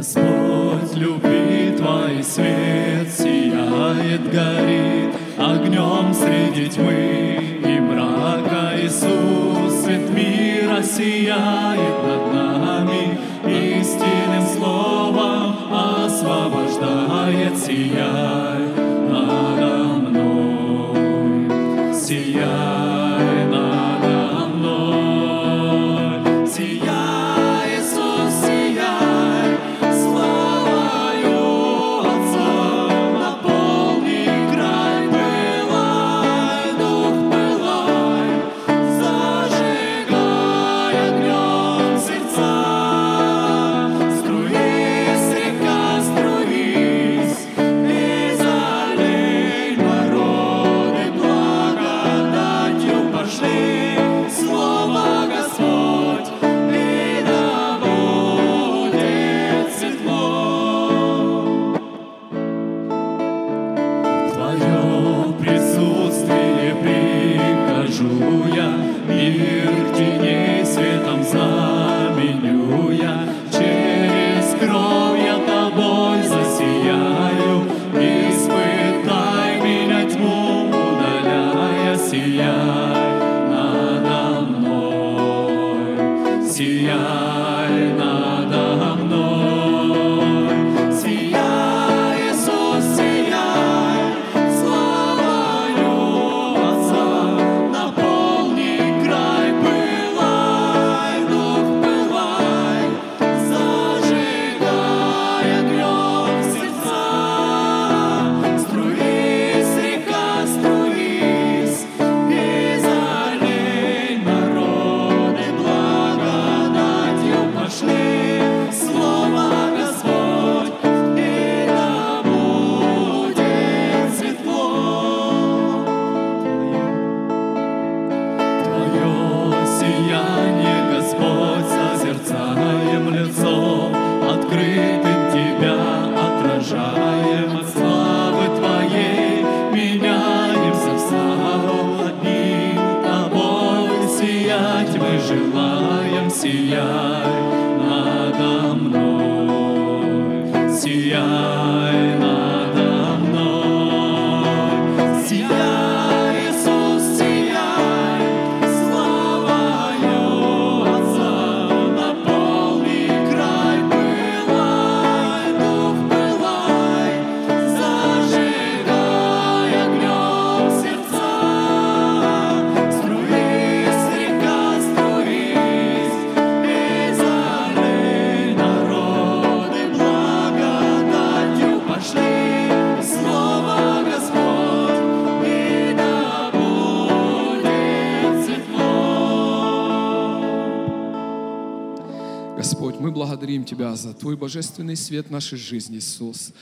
Господь, любви Твой свет сияет, горит огнем среди тьмы и мрака Иисус, свет мира сияет над нами, истинным словом освобождает, сияй надо мной, сияй. my. желаем, сияй надо мной, сияй надо мной. Господь, мы благодарим Тебя за Твой божественный свет нашей жизни, Иисус.